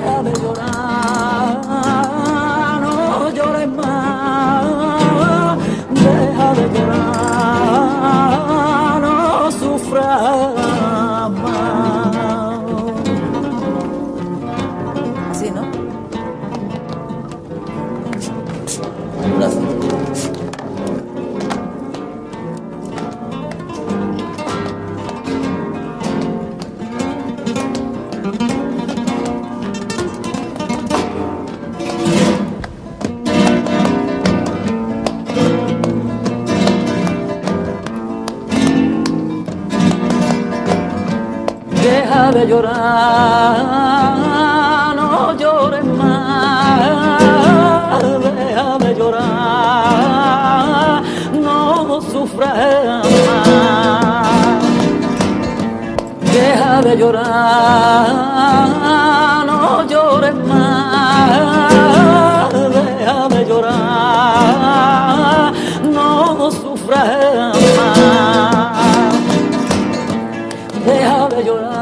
deja de llorar. deja de llorar, no llores más, deja de llorar, no sufras más, deja de llorar, no llores más, deja de llorar, no sufras más. deja de llorar.